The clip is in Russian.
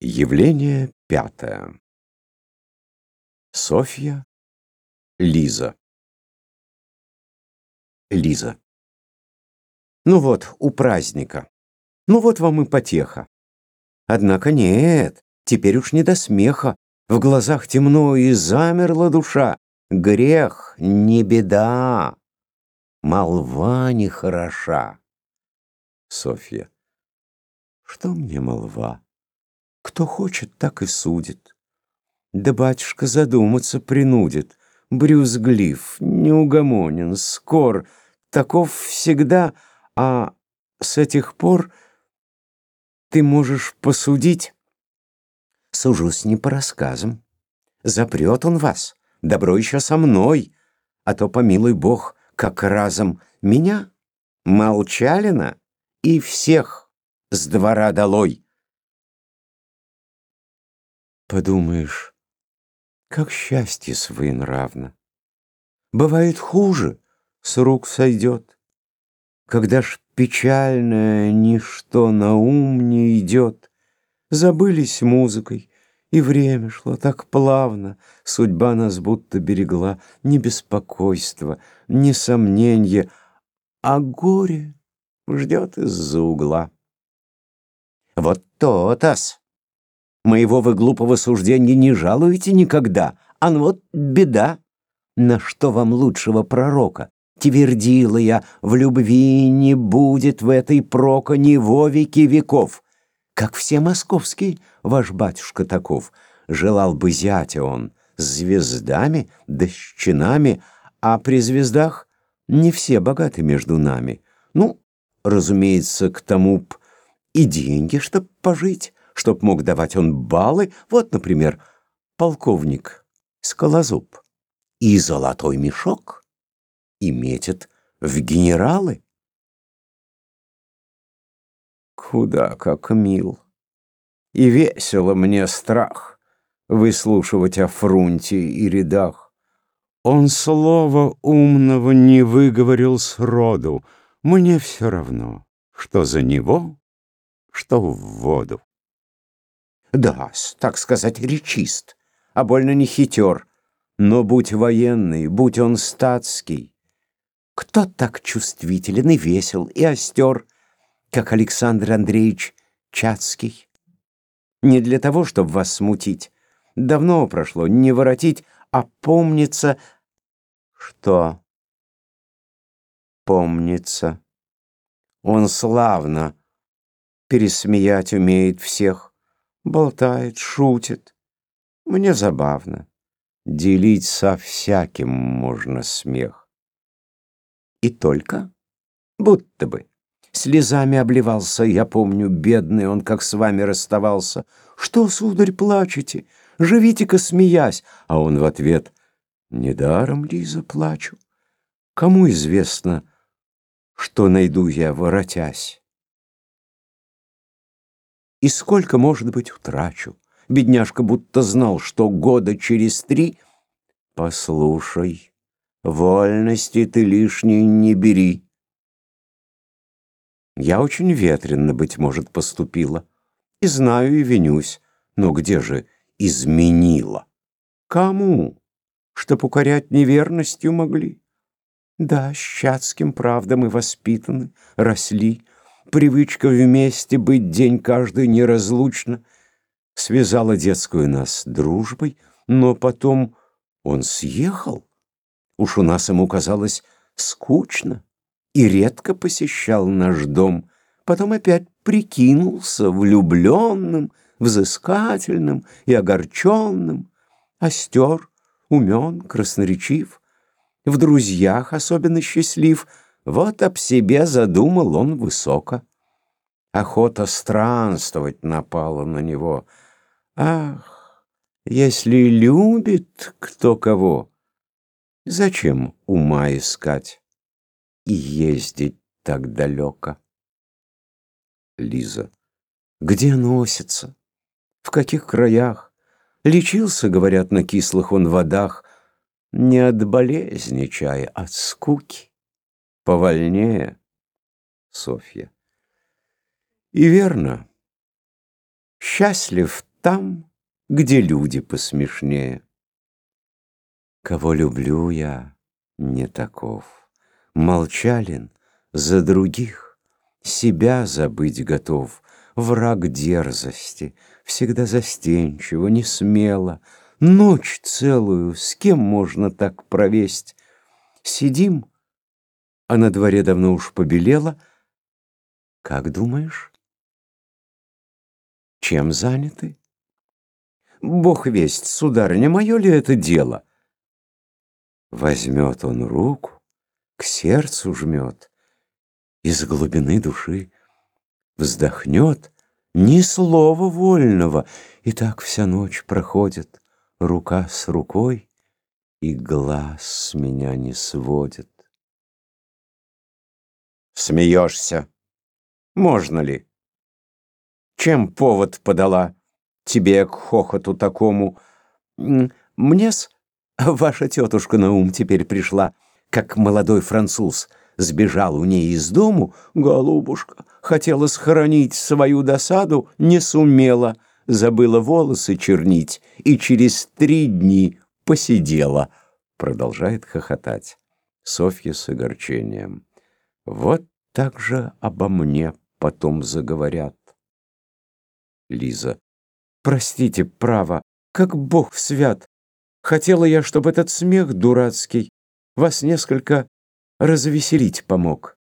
Явление пятое. Софья, Лиза. Лиза. Ну вот, у праздника. Ну вот вам и потеха. Однако нет, теперь уж не до смеха. В глазах темно и замерла душа. Грех не беда. Молва не хороша. Софья. Что мне молва? Кто хочет, так и судит. Да батюшка задуматься принудит. Брюзглив, неугомонен, скор, таков всегда, а с этих пор ты можешь посудить. Сужусь не по рассказам. Запрет он вас, добро еще со мной, а то, помилуй бог, как разом меня, Молчалина и всех с двора долой. Подумаешь, как счастье своенравно. Бывает хуже, с рук сойдет. Когда ж печальное ничто на ум не идет, Забылись музыкой, и время шло так плавно, Судьба нас будто берегла ни беспокойство, ни сомненье, А горе ждет из-за угла. Вот то-тос! Моего вы глупого суждения не жалуете никогда. А ну вот беда. На что вам лучшего пророка? Твердила я, в любви не будет в этой прока ни во веки веков. Как все московские, ваш батюшка таков. Желал бы зятя он с звездами да с чинами, а при звездах не все богаты между нами. Ну, разумеется, к тому б и деньги, чтоб пожить чтоб мог давать он баллы, вот, например, полковник Скалозуб, и золотой мешок, и метит в генералы. Куда как мил. И весело мне страх выслушивать о фрунте и рядах. Он слова умного не выговорил сроду. Мне все равно, что за него, что в воду. Да, так сказать, речист, а больно не хитер. Но будь военный, будь он статский, кто так чувствителен и весел, и остер, как Александр Андреевич Чацкий? Не для того, чтобы вас смутить. Давно прошло, не воротить, а помнится... Что? Помнится. Он славно пересмеять умеет всех болтает, шутит. Мне забавно. Делить со всяким можно смех. И только, будто бы, слезами обливался, я помню, бедный он, как с вами расставался. Что, сударь, плачете? Живите-ка смеясь. А он в ответ, недаром, Лиза, плачу. Кому известно, что найду я, воротясь? И сколько, может быть, утрачу? Бедняжка будто знал, что года через три... Послушай, вольности ты лишней не бери. Я очень ветренно, быть может, поступила. И знаю, и винюсь. Но где же изменила? Кому? Чтоб укорять неверностью могли? Да, щадским правдам и воспитаны, росли, Привычка вместе быть день каждый неразлучно Связала детскую нас дружбой, но потом он съехал. Уж у нас ему казалось скучно и редко посещал наш дом. Потом опять прикинулся влюбленным, взыскательным и огорченным, остер, умен, красноречив, в друзьях особенно счастлив — вот об себе задумал он высоко. Охота странствовать напала на него. Ах, если любит кто кого, зачем ума искать и ездить так далеко? Лиза. Где носится? В каких краях? Лечился, говорят, на кислых он водах, не от болезни чая, от скуки повольнее, Софья. И верно, счастлив там, где люди посмешнее. Кого люблю я, не таков. Молчален за других, себя забыть готов. Враг дерзости, всегда застенчиво, не смело. Ночь целую с кем можно так провесть? Сидим, а на дворе давно уж побелело. Как думаешь? Чем заняты? Бог весть, сударыня, мое ли это дело? Возьмет он руку, к сердцу жмет, Из глубины души вздохнет, Ни слова вольного, и так вся ночь проходит, Рука с рукой, и глаз с меня не сводит. Смеешься. Можно ли? Чем повод подала тебе к хохоту такому? Мне-с ваша тетушка на ум теперь пришла, как молодой француз сбежал у ней из дому, голубушка, хотела схоронить свою досаду, не сумела, забыла волосы чернить и через три дни посидела, продолжает хохотать. Софья с огорчением. Вот так же обо мне потом заговорят. Лиза. Простите, право, как Бог свят. Хотела я, чтобы этот смех дурацкий вас несколько развеселить помог.